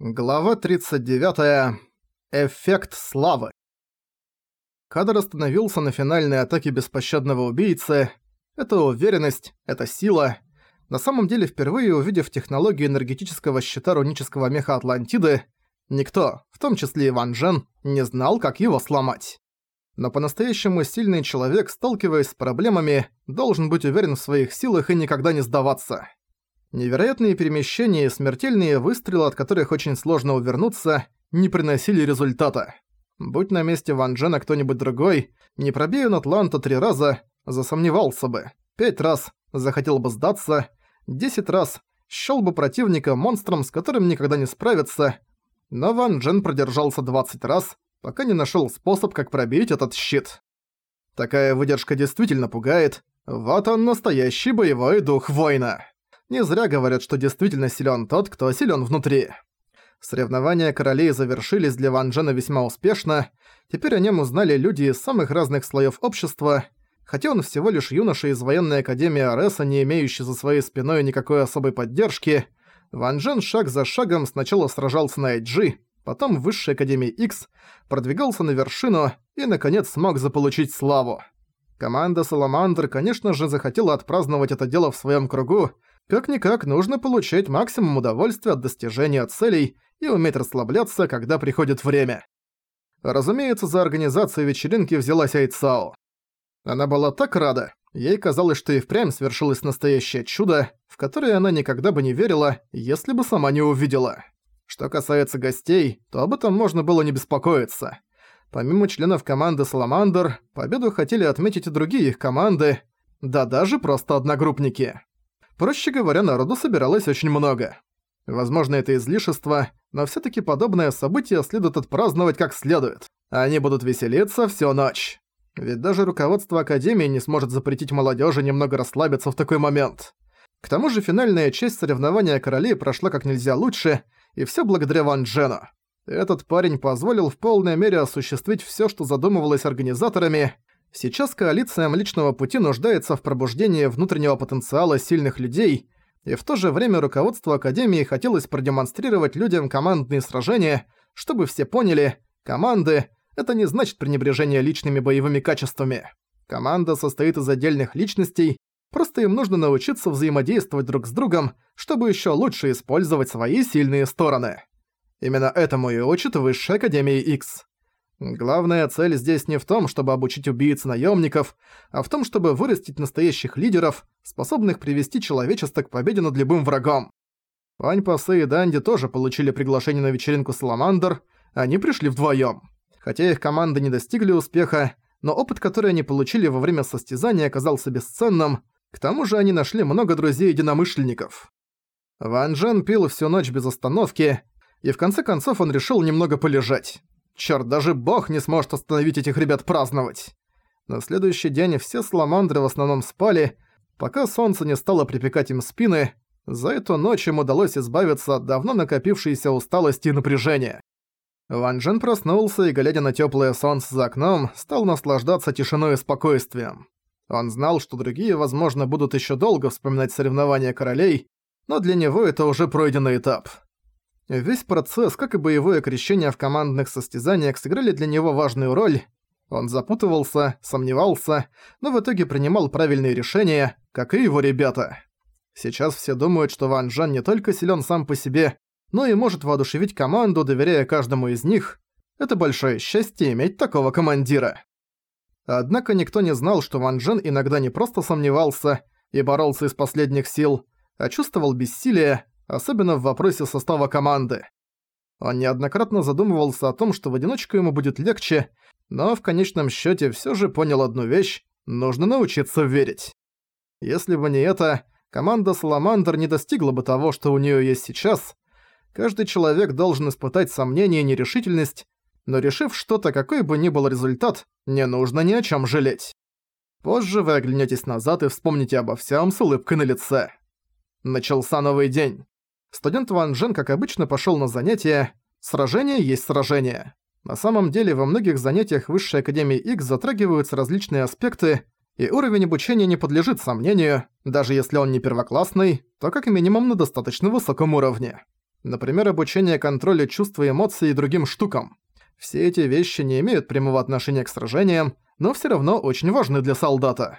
Глава 39. Эффект славы. Кадр остановился на финальной атаке беспощадного убийцы. Это уверенность, это сила. На самом деле, впервые увидев технологию энергетического щита рунического меха Атлантиды, никто, в том числе Иван Джен, не знал, как его сломать. Но по-настоящему сильный человек, сталкиваясь с проблемами, должен быть уверен в своих силах и никогда не сдаваться. Невероятные перемещения и смертельные выстрелы, от которых очень сложно увернуться, не приносили результата. Будь на месте Ван Джена кто-нибудь другой, не пробея на Атланта три раза, засомневался бы. Пять раз захотел бы сдаться, десять раз счёл бы противника монстром, с которым никогда не справиться, но Ван Джен продержался 20 раз, пока не нашёл способ, как пробить этот щит. Такая выдержка действительно пугает. Вот он настоящий боевой дух воина. Не зря говорят, что действительно силен тот, кто силен внутри. Соревнования королей завершились для Ван Джена весьма успешно. Теперь о нем узнали люди из самых разных слоев общества. Хотя он всего лишь юноша из военной академии Ареса, не имеющий за своей спиной никакой особой поддержки, Ван Джен шаг за шагом сначала сражался на IG, потом в Высшей Академии X, продвигался на вершину и, наконец, смог заполучить славу. Команда Саламандр, конечно же, захотела отпраздновать это дело в своем кругу, как-никак нужно получать максимум удовольствия от достижения целей и уметь расслабляться, когда приходит время. Разумеется, за организацию вечеринки взялась Айцао. Она была так рада, ей казалось, что и впрямь свершилось настоящее чудо, в которое она никогда бы не верила, если бы сама не увидела. Что касается гостей, то об этом можно было не беспокоиться. Помимо членов команды Саламандр, победу хотели отметить и другие их команды, да даже просто одногруппники. Проще говоря, народу собиралось очень много. Возможно, это излишество, но всё-таки подобное событие следует отпраздновать как следует. Они будут веселиться всю ночь. Ведь даже руководство Академии не сможет запретить молодёжи немного расслабиться в такой момент. К тому же финальная часть соревнования королей прошла как нельзя лучше, и всё благодаря Ван Джену. Этот парень позволил в полной мере осуществить всё, что задумывалось организаторами, Сейчас коалиция Млечного Пути нуждается в пробуждении внутреннего потенциала сильных людей, и в то же время руководству Академии хотелось продемонстрировать людям командные сражения, чтобы все поняли, команды — это не значит пренебрежение личными боевыми качествами. Команда состоит из отдельных личностей, просто им нужно научиться взаимодействовать друг с другом, чтобы еще лучше использовать свои сильные стороны. Именно этому и учит Высшая Академия X. Главная цель здесь не в том, чтобы обучить убийц наемников, а в том, чтобы вырастить настоящих лидеров, способных привести человечество к победе над любым врагом. Пань Пасы и Данди тоже получили приглашение на вечеринку Саламандр, они пришли вдвоем. Хотя их команды не достигли успеха, но опыт, который они получили во время состязания, оказался бесценным, к тому же они нашли много друзей-единомышленников. Ван Джен пил всю ночь без остановки, и в конце концов он решил немного полежать. Чёрт, даже бог не сможет остановить этих ребят праздновать. На следующий день все саламандры в основном спали, пока солнце не стало припекать им спины, за эту ночь им удалось избавиться от давно накопившейся усталости и напряжения. Ван Джен проснулся и, глядя на тёплое солнце за окном, стал наслаждаться тишиной и спокойствием. Он знал, что другие, возможно, будут ещё долго вспоминать соревнования королей, но для него это уже пройденный этап. Весь процесс, как и боевое крещение в командных состязаниях, сыграли для него важную роль. Он запутывался, сомневался, но в итоге принимал правильные решения, как и его ребята. Сейчас все думают, что Ван Джен не только силен сам по себе, но и может воодушевить команду, доверяя каждому из них. Это большое счастье иметь такого командира. Однако никто не знал, что Ван Джен иногда не просто сомневался и боролся из последних сил, а чувствовал бессилие, особенно в вопросе состава команды. Он неоднократно задумывался о том, что в одиночку ему будет легче, но в конечном счете все же понял одну вещь – нужно научиться верить. Если бы не это, команда Саламандр не достигла бы того, что у нее есть сейчас. Каждый человек должен испытать сомнение и нерешительность, но решив что-то, какой бы ни был результат, не нужно ни о чем жалеть. Позже вы оглянетесь назад и вспомните обо всем с улыбкой на лице. Начался новый день. Студент Ван Джен, как обычно, пошёл на занятия. Сражение есть сражение. На самом деле, во многих занятиях Высшей Академии X затрагиваются различные аспекты, и уровень обучения не подлежит сомнению, даже если он не первоклассный, то как минимум на достаточно высоком уровне. Например, обучение контролю чувств и эмоций и другим штукам. Все эти вещи не имеют прямого отношения к сражениям, но все равно очень важны для солдата.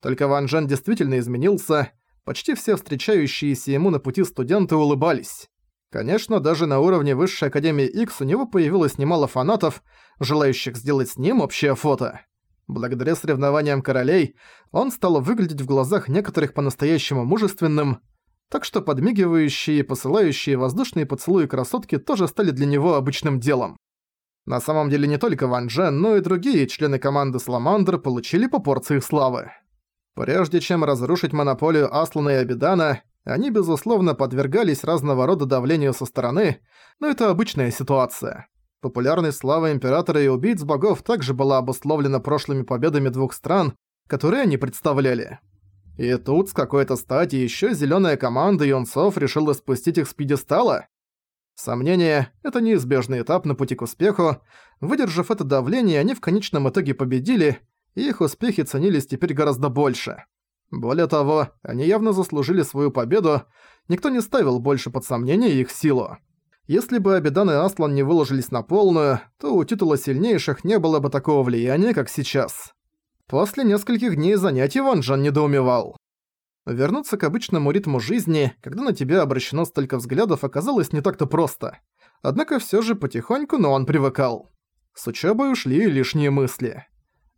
Только Ван Джен действительно изменился, почти все встречающиеся ему на пути студенты улыбались. Конечно, даже на уровне Высшей Академии X у него появилось немало фанатов, желающих сделать с ним общее фото. Благодаря соревнованиям королей, он стал выглядеть в глазах некоторых по-настоящему мужественным, так что подмигивающие и посылающие воздушные поцелуи красотки тоже стали для него обычным делом. На самом деле не только Ван Джен, но и другие члены команды Сламандр получили по порции славы. Прежде чем разрушить монополию Аслана и Абидана, они, безусловно, подвергались разного рода давлению со стороны, но это обычная ситуация. Популярность славы Императора и убийц богов также была обусловлена прошлыми победами двух стран, которые они представляли. И тут с какой-то стати еще зеленая команда юнцов решила спустить их с пьедестала? Сомнение – это неизбежный этап на пути к успеху. Выдержав это давление, они в конечном итоге победили, их успехи ценились теперь гораздо больше. Более того, они явно заслужили свою победу, никто не ставил больше под сомнение их силу. Если бы Абидан и Аслан не выложились на полную, то у титула сильнейших не было бы такого влияния, как сейчас. После нескольких дней занятий Ван Джан недоумевал. Вернуться к обычному ритму жизни, когда на тебя обращено столько взглядов, оказалось не так-то просто. Однако всё же потихоньку, но он привыкал. С учёбой ушли лишние мысли.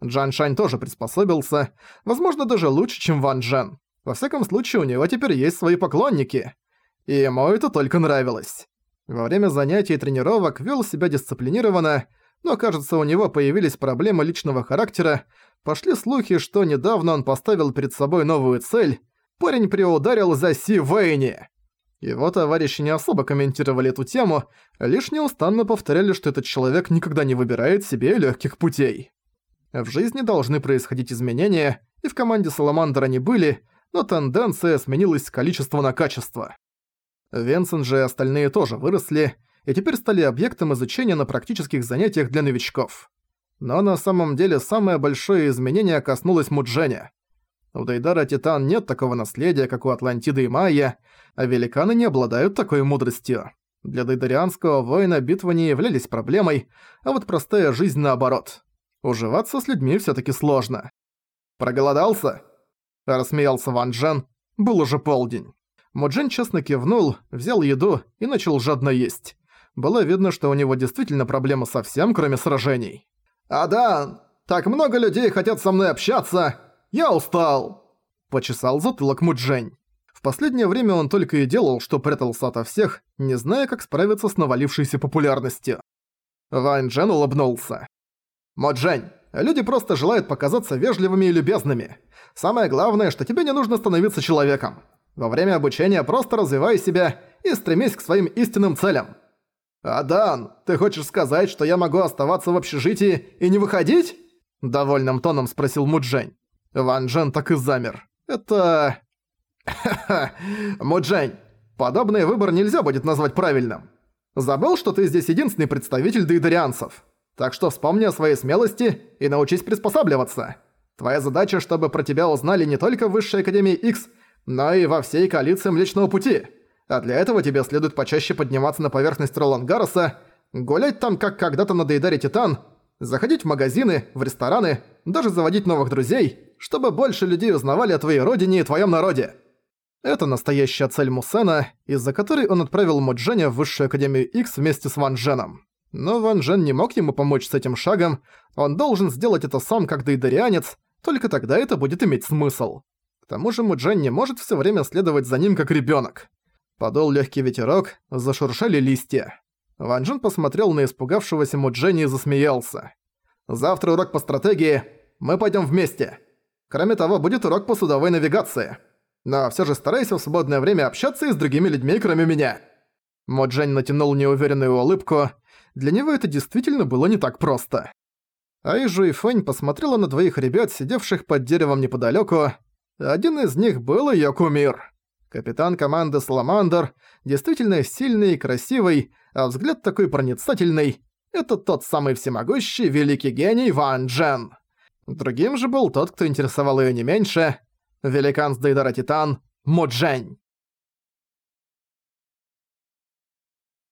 Джан Шань тоже приспособился, возможно, даже лучше, чем Ван Джен. Во всяком случае, у него теперь есть свои поклонники. И ему это только нравилось. Во время занятий и тренировок вел себя дисциплинированно, но, кажется, у него появились проблемы личного характера, пошли слухи, что недавно он поставил перед собой новую цель – парень приударил за Си Вейни. Его товарищи не особо комментировали эту тему, лишь неустанно повторяли, что этот человек никогда не выбирает себе легких путей. В жизни должны происходить изменения, и в команде Саламандра они были, но тенденция сменилась с количества на качество. Венсен же и остальные тоже выросли, и теперь стали объектом изучения на практических занятиях для новичков. Но на самом деле самое большое изменение коснулось Мудженя. У Дейдара Титан нет такого наследия, как у Атлантиды и Майя, а великаны не обладают такой мудростью. Для дейдарианского воина битвы не являлись проблемой, а вот простая жизнь наоборот. Уживаться с людьми все таки сложно. «Проголодался?» – рассмеялся Ван Джен. Был уже полдень. Моджин честно кивнул, взял еду и начал жадно есть. Было видно, что у него действительно проблема со всем, кроме сражений. «Адан, так много людей хотят со мной общаться! Я устал!» Почесал затылок Муджень. В последнее время он только и делал, что прятался ото всех, не зная, как справиться с навалившейся популярностью. Ван Джен улыбнулся. Моджень, люди просто желают показаться вежливыми и любезными. Самое главное, что тебе не нужно становиться человеком. Во время обучения просто развивай себя и стремись к своим истинным целям. «Адан, ты хочешь сказать, что я могу оставаться в общежитии и не выходить?» Довольным тоном спросил Муджень. Ван Джен так и замер. «Это...» «Ха-ха, Муджень, подобный выбор нельзя будет назвать правильным. Забыл, что ты здесь единственный представитель дейдарианцев. Так что вспомни о своей смелости и научись приспосабливаться. Твоя задача, чтобы про тебя узнали не только в Высшей Академии X, но и во всей коалиции Млечного Пути. А для этого тебе следует почаще подниматься на поверхность Ролангароса, гулять там, как когда-то на Дейдаре Титан, заходить в магазины, в рестораны, даже заводить новых друзей, чтобы больше людей узнавали о твоей родине и твоем народе. Это настоящая цель Мусена, из-за которой он отправил Модженя в Высшую Академию X вместе с Ван Дженом. Но Ван Джен не мог ему помочь с этим шагом, он должен сделать это сам как дейдарианец, только тогда это будет иметь смысл. К тому же Муджен не может все время следовать за ним как ребенок. Подул легкий ветерок, зашуршали листья. Ван Джен посмотрел на испугавшегося Муджени и засмеялся. «Завтра урок по стратегии, мы пойдем вместе. Кроме того, будет урок по судовой навигации. Но все же старайся в свободное время общаться и с другими людьми, кроме меня». Моджень натянул неуверенную улыбку, для него это действительно было не так просто. Айжу и Фэнь посмотрела на двоих ребят, сидевших под деревом неподалеку. Один из них был её кумир. Капитан команды Саламандр, действительно сильный и красивый, а взгляд такой проницательный. Это тот самый всемогущий великий гений Ван Джен. Другим же был тот, кто интересовал её не меньше. Великан с Дейдара Титан Моджень.